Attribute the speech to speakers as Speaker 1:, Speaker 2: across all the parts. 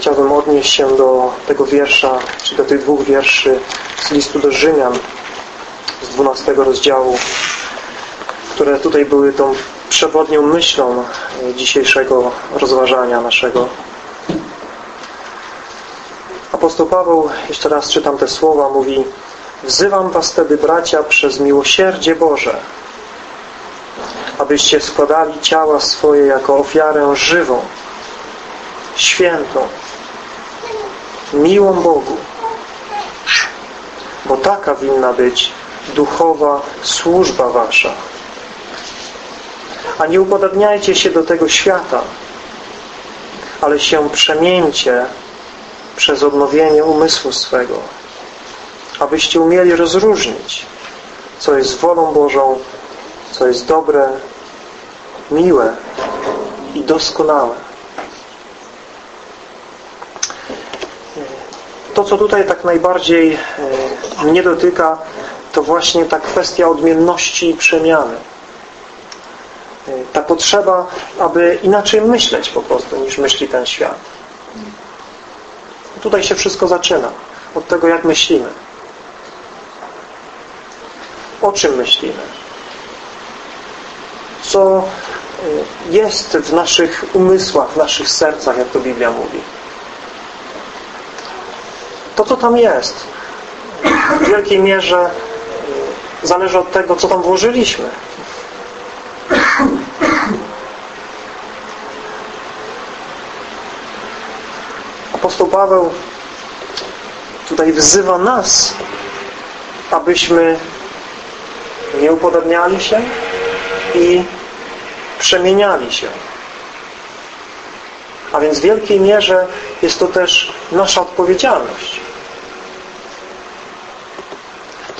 Speaker 1: chciałbym odnieść się do tego wiersza, czy do tych dwóch wierszy z listu do Rzymian z 12 rozdziału, które tutaj były tą przewodnią myślą dzisiejszego rozważania naszego. Apostoł Paweł, jeszcze raz czytam te słowa, mówi Wzywam was wtedy, bracia, przez miłosierdzie Boże, abyście składali ciała swoje jako ofiarę żywą, świętą, miłą Bogu, bo taka winna być duchowa służba wasza. A nie upodobniajcie się do tego świata, ale się przemieńcie przez odnowienie umysłu swego, abyście umieli rozróżnić, co jest wolą Bożą, co jest dobre, miłe i doskonałe. To, co tutaj tak najbardziej e, mnie dotyka, to właśnie ta kwestia odmienności i przemiany. E, ta potrzeba, aby inaczej myśleć po prostu, niż myśli ten świat. Tutaj się wszystko zaczyna. Od tego, jak myślimy. O czym myślimy? Co e, jest w naszych umysłach, w naszych sercach, jak to Biblia mówi. To, co tam jest, w wielkiej mierze zależy od tego, co tam włożyliśmy. Apostoł Paweł tutaj wzywa nas, abyśmy nie upodobniali się i przemieniali się. A więc w wielkiej mierze jest to też nasza odpowiedzialność.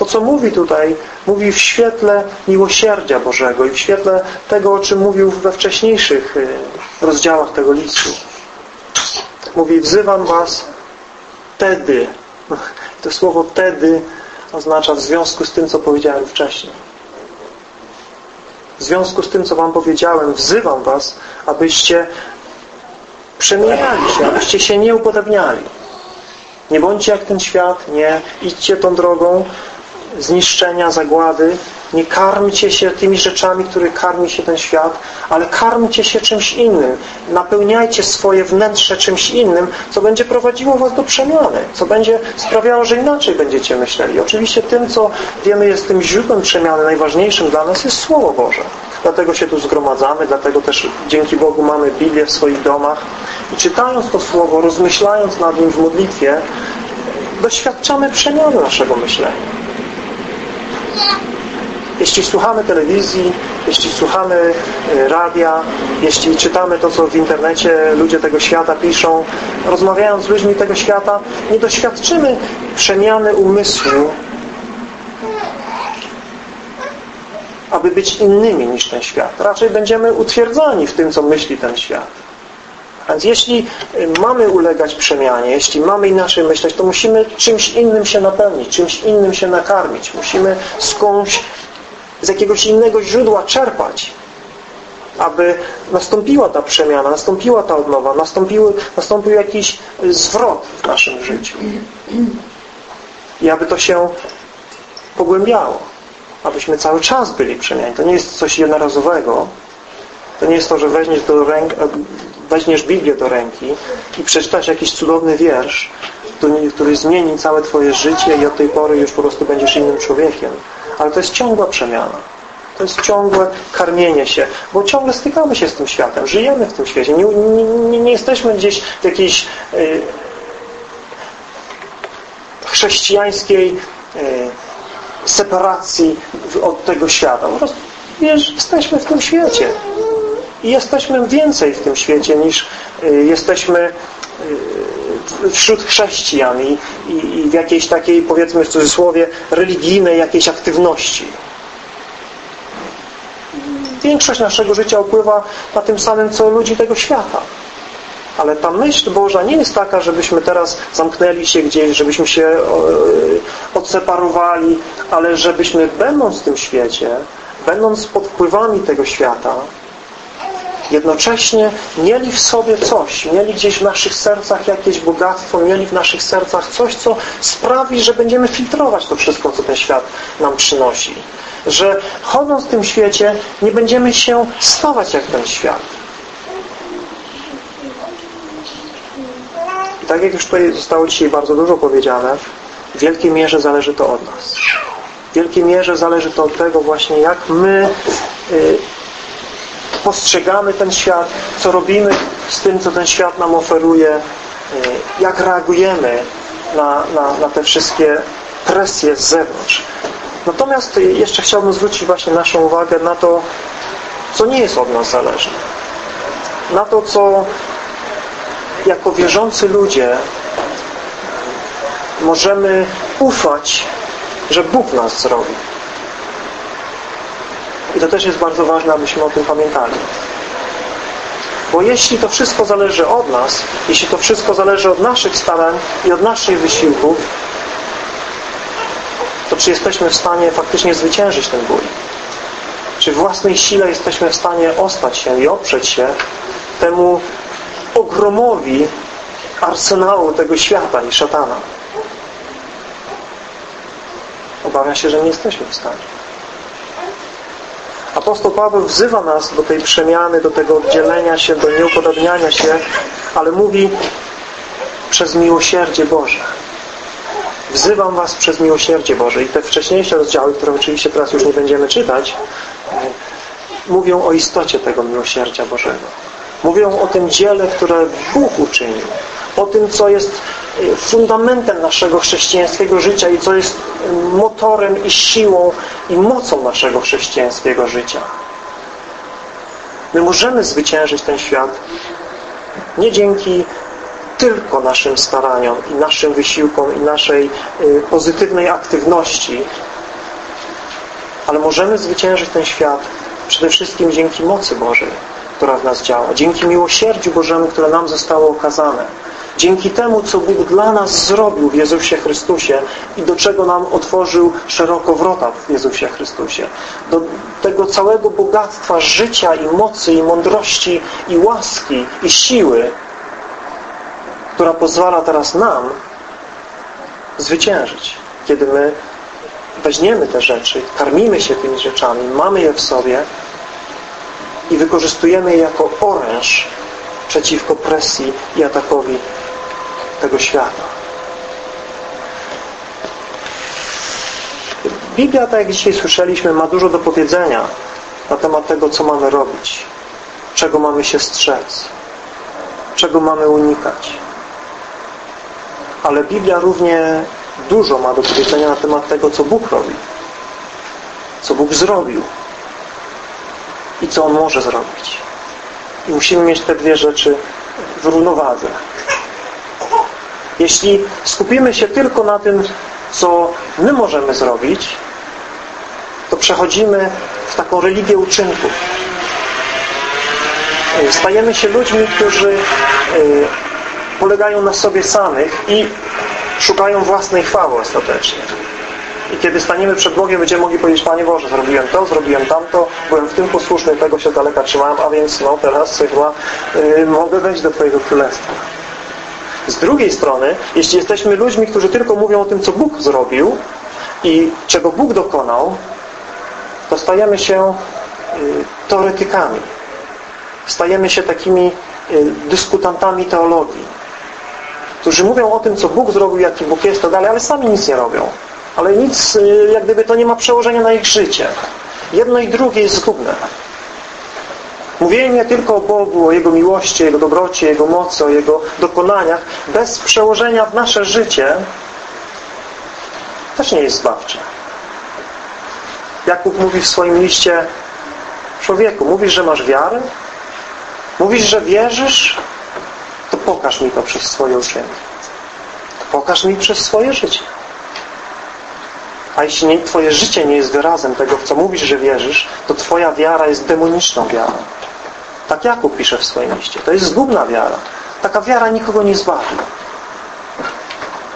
Speaker 1: To, co mówi tutaj, mówi w świetle miłosierdzia Bożego i w świetle tego, o czym mówił we wcześniejszych y, rozdziałach tego listu. Mówi, wzywam was tedy. To słowo tedy oznacza w związku z tym, co powiedziałem wcześniej. W związku z tym, co wam powiedziałem, wzywam was, abyście przemieniali się, abyście się nie upodobniali. Nie bądźcie jak ten świat, nie idźcie tą drogą zniszczenia, zagłady. Nie karmcie się tymi rzeczami, które karmi się ten świat, ale karmcie się czymś innym. Napełniajcie swoje wnętrze czymś innym, co będzie prowadziło was do przemiany, co będzie sprawiało, że inaczej będziecie myśleli. Oczywiście tym, co wiemy jest tym źródłem przemiany, najważniejszym dla nas jest Słowo Boże. Dlatego się tu zgromadzamy, dlatego też dzięki Bogu mamy Biblię w swoich domach i czytając to Słowo, rozmyślając nad nim w modlitwie, doświadczamy przemiany naszego myślenia. Jeśli słuchamy telewizji, jeśli słuchamy e, radia, jeśli czytamy to, co w internecie ludzie tego świata piszą, rozmawiając z ludźmi tego świata, nie doświadczymy przemiany umysłu, aby być innymi niż ten świat. Raczej będziemy utwierdzani w tym, co myśli ten świat. A więc jeśli e, mamy ulegać przemianie, jeśli mamy inaczej myśleć, to musimy czymś innym się napełnić, czymś innym się nakarmić. Musimy skądś z jakiegoś innego źródła czerpać, aby nastąpiła ta przemiana, nastąpiła ta odnowa, nastąpiły, nastąpił jakiś zwrot w naszym życiu. I aby to się pogłębiało. Abyśmy cały czas byli przemieniani. To nie jest coś jednorazowego. To nie jest to, że weźmiesz, do ręk, weźmiesz Biblię do ręki i przeczytasz jakiś cudowny wiersz, który, który zmieni całe Twoje życie i od tej pory już po prostu będziesz innym człowiekiem ale to jest ciągła przemiana. To jest ciągłe karmienie się, bo ciągle stykamy się z tym światem, żyjemy w tym świecie. Nie, nie, nie jesteśmy gdzieś w jakiejś y, chrześcijańskiej y, separacji od tego świata. Po prostu wiesz, jesteśmy w tym świecie. I jesteśmy więcej w tym świecie niż y, jesteśmy wśród chrześcijan i, w jakiejś takiej, powiedzmy w cudzysłowie, religijnej jakiejś aktywności. Większość naszego życia upływa na tym samym, co ludzi tego świata. Ale ta myśl Boża nie jest taka, żebyśmy teraz zamknęli się gdzieś, żebyśmy się e, odseparowali, ale żebyśmy będąc w tym świecie, będąc pod wpływami tego świata, jednocześnie mieli w sobie coś, mieli gdzieś w naszych sercach jakieś bogactwo, mieli w naszych sercach coś, co sprawi, że będziemy filtrować to wszystko, co ten świat nam przynosi. Że chodząc w tym świecie nie będziemy się stawać jak ten świat. I tak jak już tutaj zostało dzisiaj bardzo dużo powiedziane, w wielkiej mierze zależy to od nas. W wielkiej mierze zależy to od tego właśnie, jak my y, postrzegamy ten świat, co robimy z tym, co ten świat nam oferuje, y, jak reagujemy na, na, na te wszystkie presje z zewnątrz. Natomiast jeszcze chciałbym zwrócić właśnie naszą uwagę na to, co nie jest od nas zależne. Na to, co jako wierzący ludzie możemy ufać, że Bóg nas zrobi. To też jest bardzo ważne, abyśmy o tym pamiętali. Bo jeśli to wszystko zależy od nas, jeśli to wszystko zależy od naszych starań i od naszych wysiłków, to czy jesteśmy w stanie faktycznie zwyciężyć ten bój? Czy w własnej sile jesteśmy w stanie ostać się i oprzeć się temu ogromowi arsenału tego świata i szatana? Obawiam się, że nie jesteśmy w stanie. Apostoł Paweł wzywa nas do tej przemiany, do tego oddzielenia się, do nieupodobniania się, ale mówi przez miłosierdzie Boże. Wzywam was przez miłosierdzie Boże. I te wcześniejsze rozdziały, które oczywiście teraz już nie będziemy czytać, mówią o istocie tego miłosierdzia Bożego. Mówią o tym dziele, które Bóg uczynił. O tym, co jest fundamentem naszego chrześcijańskiego życia i co jest motorem i siłą i mocą naszego chrześcijańskiego życia. My możemy zwyciężyć ten świat nie dzięki tylko naszym staraniom i naszym wysiłkom i naszej y, pozytywnej aktywności, ale możemy zwyciężyć ten świat przede wszystkim dzięki mocy Bożej, która w nas działa, dzięki miłosierdziu Bożemu, które nam zostało okazane, dzięki temu, co Bóg dla nas zrobił w Jezusie Chrystusie i do czego nam otworzył szeroko wrota w Jezusie Chrystusie, do tego całego bogactwa życia i mocy i mądrości i łaski i siły, która pozwala teraz nam zwyciężyć. Kiedy my weźmiemy te rzeczy, karmimy się tymi rzeczami, mamy je w sobie i wykorzystujemy je jako oręż przeciwko presji i atakowi tego świata. Biblia, tak jak dzisiaj słyszeliśmy, ma dużo do powiedzenia na temat tego, co mamy robić, czego mamy się strzec, czego mamy unikać. Ale Biblia równie dużo ma do powiedzenia na temat tego, co Bóg robi, co Bóg zrobił i co On może zrobić. I musimy mieć te dwie rzeczy w równowadze. Jeśli skupimy się tylko na tym, co my możemy zrobić, to przechodzimy w taką religię uczynków. Stajemy się ludźmi, którzy polegają na sobie samych i szukają własnej chwały ostatecznie. I kiedy staniemy przed Bogiem, będziemy mogli powiedzieć, Panie Boże, zrobiłem to, zrobiłem tamto, byłem w tym posłuszny, tego się daleka trzymałem, a więc no teraz chyba yy, mogę wejść do Twojego Królestwa. Z drugiej strony, jeśli jesteśmy ludźmi, którzy tylko mówią o tym, co Bóg zrobił i czego Bóg dokonał, to stajemy się yy, teoretykami. Stajemy się takimi yy, dyskutantami teologii którzy mówią o tym, co Bóg zrobił, jaki Bóg jest, to dalej, ale sami nic nie robią. Ale nic, y, jak gdyby to nie ma przełożenia na ich życie. Jedno i drugie jest zgubne. Mówienie tylko o Bogu, o Jego miłości, Jego dobroci, Jego mocy, o Jego dokonaniach, bez przełożenia w nasze życie, też nie jest zbawcze. Jakub mówi w swoim liście, człowieku, mówisz, że masz wiarę? Mówisz, że wierzysz? to pokaż mi to przez swoje uczynki. Pokaż mi przez swoje życie. A jeśli nie, Twoje życie nie jest wyrazem tego, w co mówisz, że wierzysz, to Twoja wiara jest demoniczną wiarą. Tak Jakub pisze w swoim liście. To jest zgubna wiara. Taka wiara nikogo nie zbawi.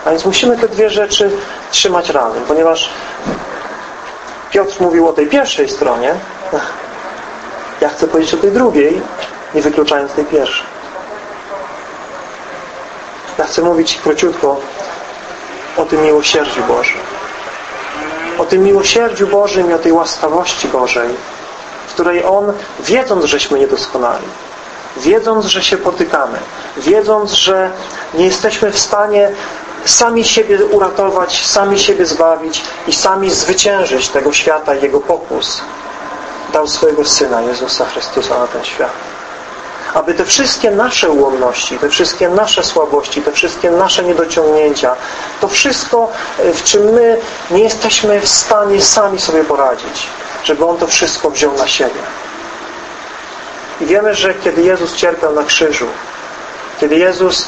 Speaker 1: A więc musimy te dwie rzeczy trzymać razem, ponieważ Piotr mówił o tej pierwszej stronie, ja chcę powiedzieć o tej drugiej, nie wykluczając tej pierwszej. Ja chcę mówić króciutko o tym miłosierdziu Bożym. O tym miłosierdziu Bożym i o tej łaskawości Bożej, której On, wiedząc, żeśmy niedoskonali, wiedząc, że się potykamy, wiedząc, że nie jesteśmy w stanie sami siebie uratować, sami siebie zbawić i sami zwyciężyć tego świata i jego pokus, dał swojego Syna Jezusa Chrystusa na ten świat. Aby te wszystkie nasze ułomności, te wszystkie nasze słabości, te wszystkie nasze niedociągnięcia, to wszystko, w czym my nie jesteśmy w stanie sami sobie poradzić, żeby On to wszystko wziął na siebie. I wiemy, że kiedy Jezus cierpiał na krzyżu, kiedy Jezus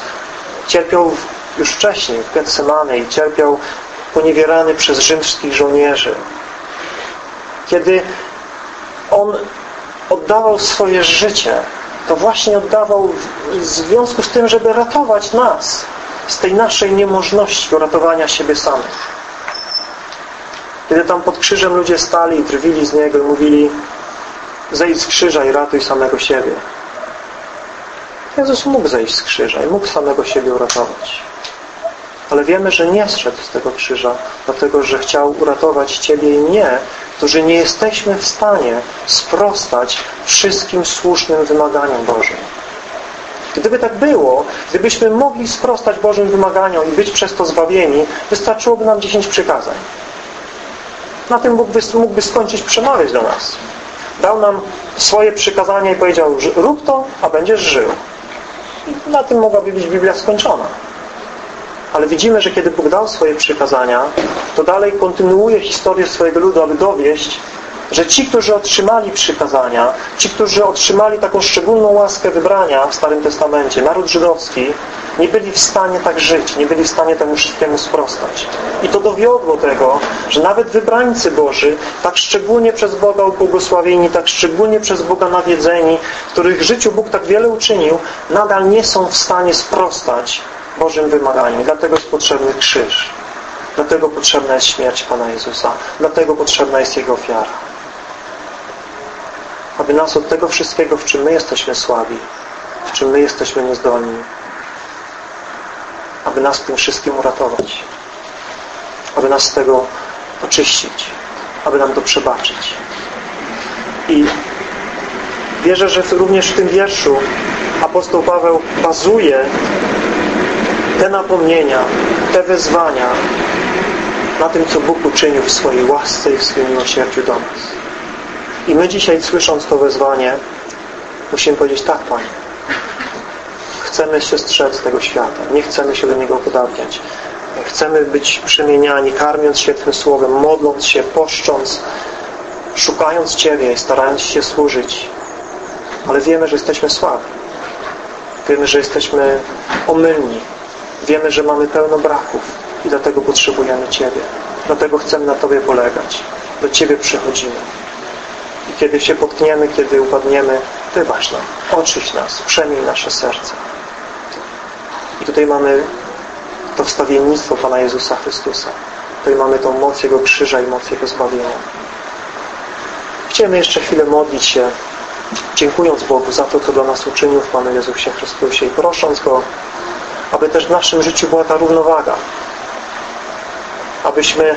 Speaker 1: cierpiał już wcześniej w Getsemane i cierpiał poniewierany przez rzymskich żołnierzy, kiedy On oddawał swoje życie, to właśnie oddawał w związku z tym, żeby ratować nas z tej naszej niemożności uratowania siebie samych. Kiedy tam pod krzyżem ludzie stali i drwili z Niego i mówili zejdź z krzyża i ratuj samego siebie. Jezus mógł zejść z krzyża i mógł samego siebie uratować. Ale wiemy, że nie zszedł z tego krzyża, dlatego że chciał uratować Ciebie i mnie, którzy nie jesteśmy w stanie sprostać wszystkim słusznym wymaganiom Bożym. Gdyby tak było, gdybyśmy mogli sprostać Bożym wymaganiom i być przez to zbawieni, wystarczyłoby nam dziesięć przykazań. Na tym mógłby, mógłby skończyć przemawiać do nas. Dał nam swoje przykazania i powiedział, rób to, a będziesz żył. I na tym mogłaby być Biblia skończona. Ale widzimy, że kiedy Bóg dał swoje przykazania, to dalej kontynuuje historię swojego ludu, aby dowieść, że ci, którzy otrzymali przykazania, ci, którzy otrzymali taką szczególną łaskę wybrania w Starym Testamencie, naród żydowski, nie byli w stanie tak żyć, nie byli w stanie temu wszystkiemu sprostać. I to dowiodło tego, że nawet wybrańcy Boży, tak szczególnie przez Boga ubłogosławieni, tak szczególnie przez Boga nawiedzeni, których życiu Bóg tak wiele uczynił, nadal nie są w stanie sprostać Bożym wymaganiom. Dlatego jest potrzebny krzyż. Dlatego potrzebna jest śmierć Pana Jezusa. Dlatego potrzebna jest Jego ofiara. Aby nas od tego wszystkiego, w czym my jesteśmy słabi, w czym my jesteśmy niezdolni, aby nas tym wszystkim uratować. Aby nas z tego oczyścić. Aby nam to przebaczyć. I wierzę, że również w tym wierszu apostoł Paweł bazuje te napomnienia, te wezwania na tym, co Bóg uczynił w swojej łasce i w swoim miłosierdziu do nas. I my dzisiaj, słysząc to wezwanie, musimy powiedzieć tak, Panie. Chcemy się strzec tego świata. Nie chcemy się do niego podobniać. Chcemy być przemieniani, karmiąc się Twym Słowem, modląc się, poszcząc, szukając Ciebie starając się służyć. Ale wiemy, że jesteśmy słabi. Wiemy, że jesteśmy omylni. Wiemy, że mamy pełno braków i dlatego potrzebujemy Ciebie. Dlatego chcemy na Tobie polegać. Do Ciebie przychodzimy. I kiedy się potkniemy, kiedy upadniemy, wybacz nam, oczyść nas, przemień nasze serce. I tutaj mamy to wstawiennictwo Pana Jezusa Chrystusa. Tutaj mamy tą moc Jego krzyża i moc Jego zbawienia. Chcemy jeszcze chwilę modlić się, dziękując Bogu za to, co dla nas uczynił w Panu Jezusie Chrystusie i prosząc Go, aby też w naszym życiu była ta równowaga. Abyśmy,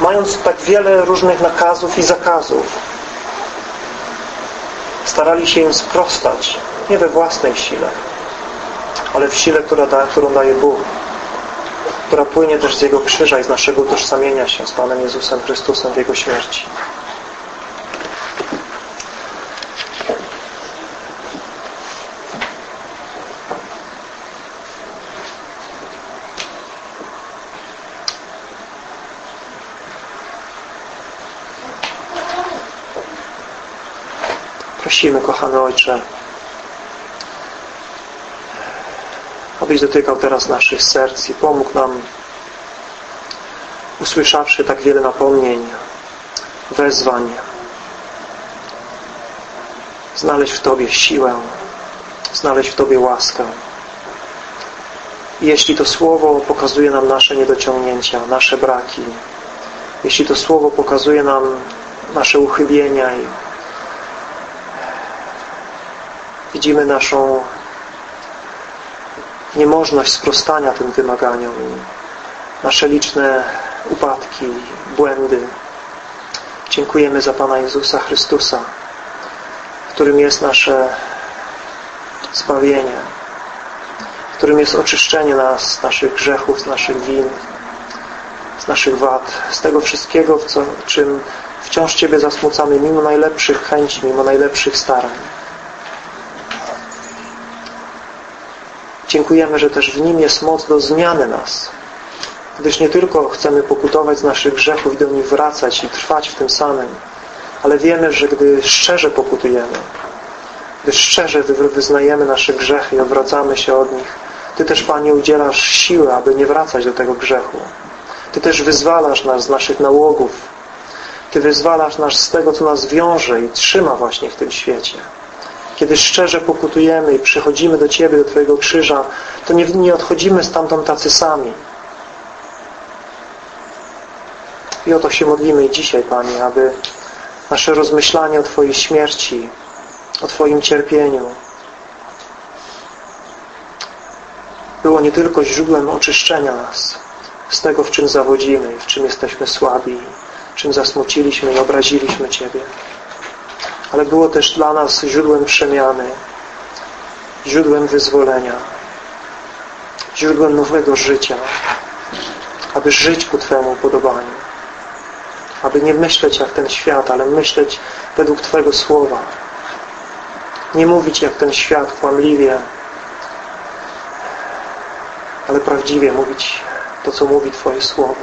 Speaker 1: mając tak wiele różnych nakazów i zakazów, starali się im sprostać, nie we własnej sile, ale w sile, która da, którą daje Bóg, która płynie też z Jego krzyża i z naszego utożsamienia się z Panem Jezusem Chrystusem w Jego śmierci. Prosimy, kochany Ojcze, abyś dotykał teraz naszych serc i pomógł nam, usłyszawszy tak wiele napomnień, wezwań, znaleźć w Tobie siłę, znaleźć w Tobie łaskę. Jeśli to Słowo pokazuje nam nasze niedociągnięcia, nasze braki, jeśli to Słowo pokazuje nam nasze uchybienia i Widzimy naszą niemożność sprostania tym wymaganiom nasze liczne upadki, błędy. Dziękujemy za Pana Jezusa Chrystusa, którym jest nasze zbawienie, którym jest oczyszczenie nas z naszych grzechów, z naszych win, z naszych wad, z tego wszystkiego, w co, czym wciąż Ciebie zasmucamy, mimo najlepszych chęci, mimo najlepszych starań. Dziękujemy, że też w Nim jest moc do zmiany nas, gdyż nie tylko chcemy pokutować z naszych grzechów i do nich wracać i trwać w tym samym, ale wiemy, że gdy szczerze pokutujemy, gdy szczerze wyznajemy nasze grzechy i odwracamy się od nich, Ty też, Panie, udzielasz siły, aby nie wracać do tego grzechu. Ty też wyzwalasz nas z naszych nałogów. Ty wyzwalasz nas z tego, co nas wiąże i trzyma właśnie w tym świecie. Kiedy szczerze pokutujemy i przychodzimy do Ciebie, do Twojego krzyża, to nie, nie odchodzimy stamtąd tacy sami. I o to się modlimy dzisiaj, Panie, aby nasze rozmyślanie o Twojej śmierci, o Twoim cierpieniu było nie tylko źródłem oczyszczenia nas z tego, w czym zawodzimy, w czym jesteśmy słabi, czym zasmuciliśmy i obraziliśmy Ciebie, ale było też dla nas źródłem przemiany, źródłem wyzwolenia, źródłem nowego życia, aby żyć ku Twemu podobaniu, aby nie myśleć jak ten świat, ale myśleć według Twojego Słowa, nie mówić jak ten świat kłamliwie, ale prawdziwie mówić to, co mówi Twoje Słowo.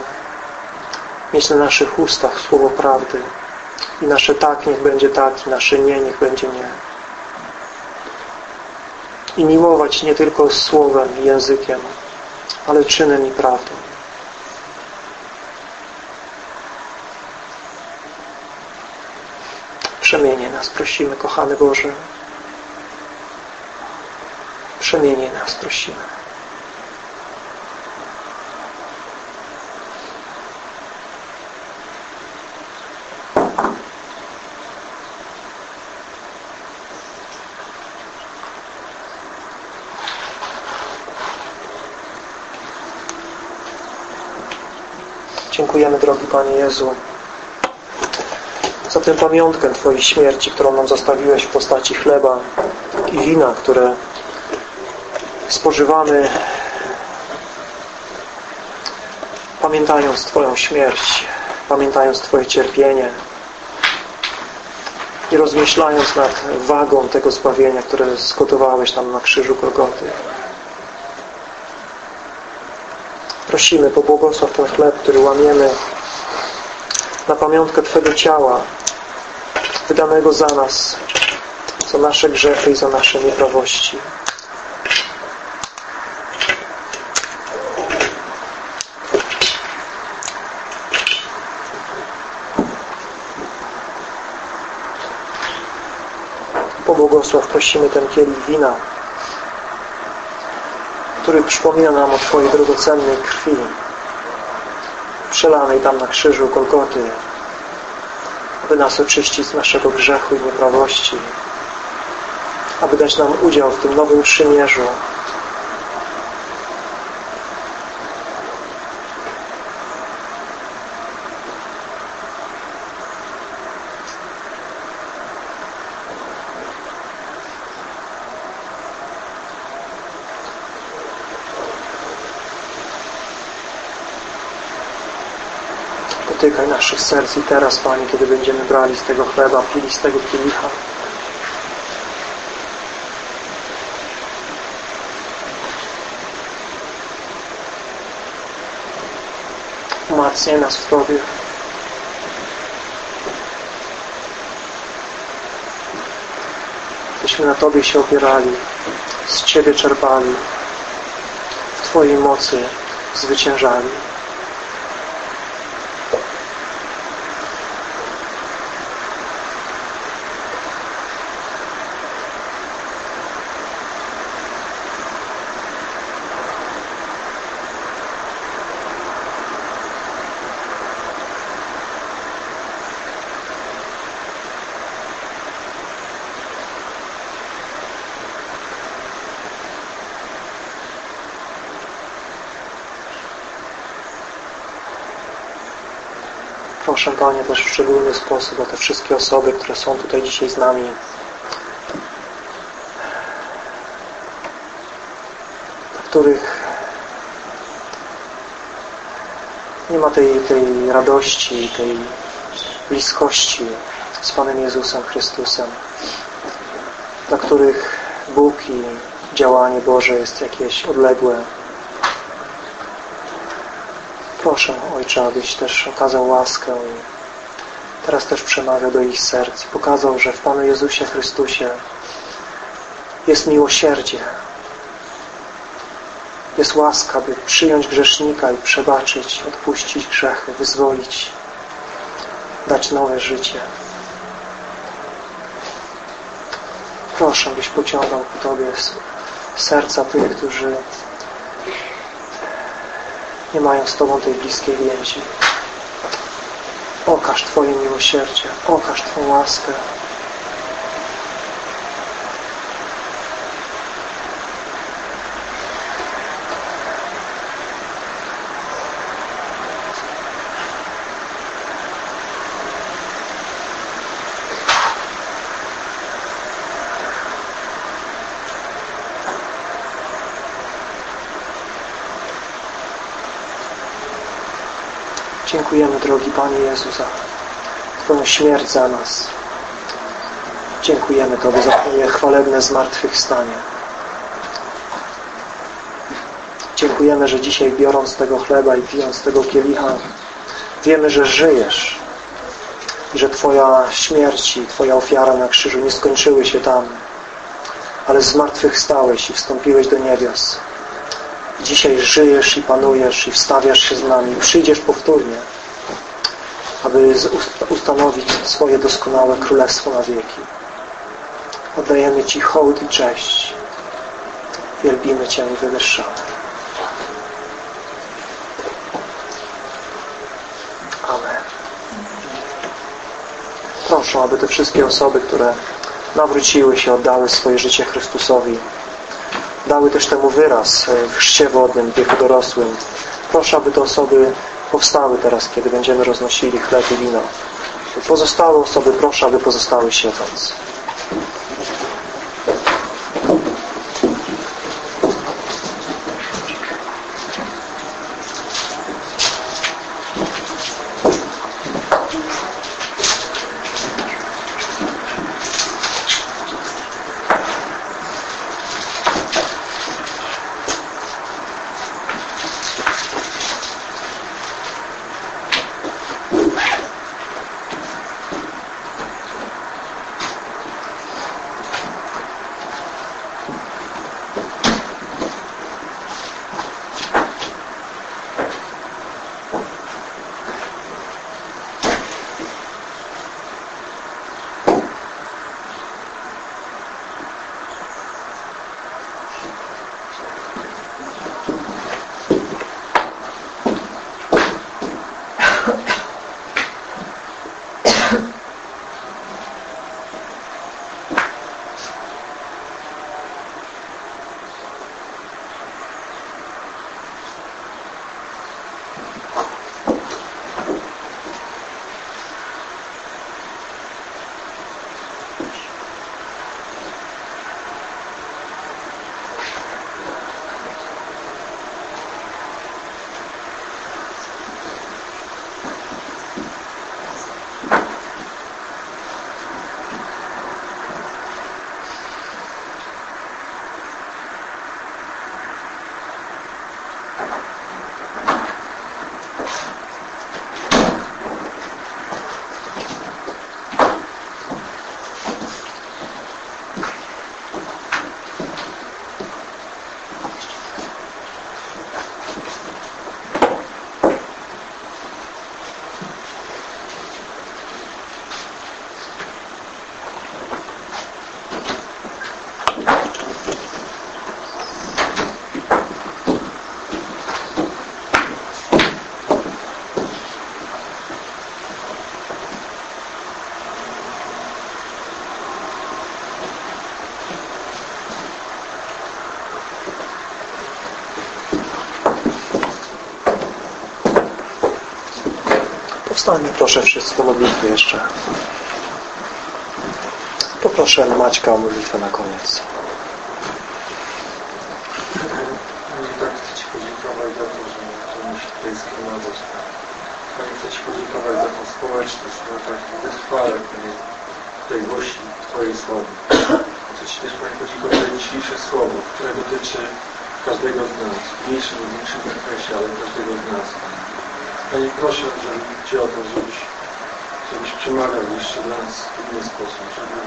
Speaker 1: Mieć na naszych ustach Słowo prawdy i nasze tak niech będzie tak i nasze nie niech będzie nie. I miłować nie tylko słowem i językiem, ale czynem i prawdą. Przemienię nas, prosimy, kochany Boże. Przemienię nas, prosimy. Dziękujemy, drogi Panie Jezu, za tę pamiątkę Twojej śmierci, którą nam zostawiłeś w postaci chleba i wina, które spożywamy pamiętając Twoją śmierć, pamiętając Twoje cierpienie i rozmyślając nad wagą tego zbawienia, które zgotowałeś tam na krzyżu Golgoty. Prosimy, pobłogosław ten chleb, który łamiemy na pamiątkę Twego ciała, wydanego za nas, za nasze grzechy i za nasze nieprawości. Pobłogosław, prosimy ten kielich wina, który przypomina nam o Twojej drogocennej krwi przelanej tam na krzyżu Golgoty. Aby nas oczyścić z naszego grzechu i nieprawości. Aby dać nam udział w tym nowym przymierzu dotykaj naszych serc i teraz, Panie, kiedy będziemy brali z tego chleba, pili z tego kielicha. Umacniaj nas w Tobie. Byśmy na Tobie się opierali, z Ciebie czerpali, w Twojej mocy zwyciężali. Proszę Panie też w szczególny sposób o te wszystkie osoby, które są tutaj dzisiaj z nami. których nie ma tej, tej radości, tej bliskości z Panem Jezusem Chrystusem, dla których Bóg i działanie Boże jest jakieś odległe. Proszę, Ojcze, abyś też okazał łaskę i teraz też przemawiał do ich serc i pokazał, że w Panu Jezusie Chrystusie jest miłosierdzie, jest łaska, by przyjąć grzesznika i przebaczyć, odpuścić grzechy, wyzwolić, dać nowe życie. Proszę, byś pociągał ku Tobie serca tych, którzy nie mają z Tobą tej bliskiej więzi. Okaż Twoje miłosierdzie, okaż Twoją łaskę. Dziękujemy, drogi Panie Jezu, za Twoją śmierć za nas. Dziękujemy Tobie za Twoje chwalebne zmartwychwstanie. Dziękujemy, że dzisiaj biorąc tego chleba i pijąc tego kielicha, wiemy, że żyjesz i że Twoja śmierć i Twoja ofiara na krzyżu nie skończyły się tam, ale zmartwychwstałeś i wstąpiłeś do niebios. Dzisiaj żyjesz i panujesz i wstawiasz się z nami. Przyjdziesz powtórnie, aby ustanowić swoje doskonałe królestwo na wieki. Oddajemy Ci hołd i cześć. Wielbimy Cię i wywyższamy. Amen. Proszę, aby te wszystkie osoby, które nawróciły się, oddały swoje życie Chrystusowi, dały też temu wyraz e, w chrzcie wodnym, w wieku dorosłym. Proszę, aby te osoby powstały teraz, kiedy będziemy roznosili chleb i wino. Pozostałe osoby proszę, aby pozostały siedząc. Powstańmy proszę wszyscy do modlitwy jeszcze. Poproszę Maćka o modlitwę na koniec.
Speaker 2: Panie, tak chcę Ci podziękować za to, że, że muszę tutaj zgromadzić. Panie, chcę Ci podziękować za tą społeczność, za tak wytrwale, Panie, tutaj głosi Twoje słowo. Chcę Ci też, Panie, podziękować za dzisiejsze słowo, które dotyczy każdego z nas, w mniejszym lub większym zakresie, ale każdego z nas. Panie, proszę że Cię o to, żebyś, żebyś przemawiał jeszcze dla nas w inny sposób, żeby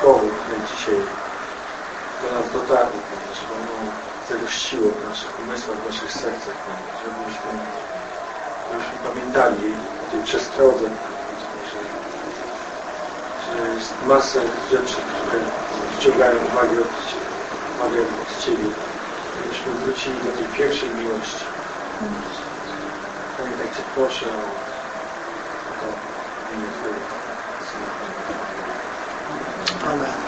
Speaker 2: słowo, które dzisiaj do nas dotarło, Panie, żeby ono zagościło w naszych umysłach, w naszych sercach, Panie, żebyśmy, żebyśmy pamiętali o tej przestrodze, że, że jest masę rzeczy, które wciągają uwagę od, Ciebie- uwagę od Ciebie, żebyśmy wrócili do tej pierwszej miłości. Panie, tak Cię proszę o o to w imię Twojego Syna.
Speaker 1: Amen.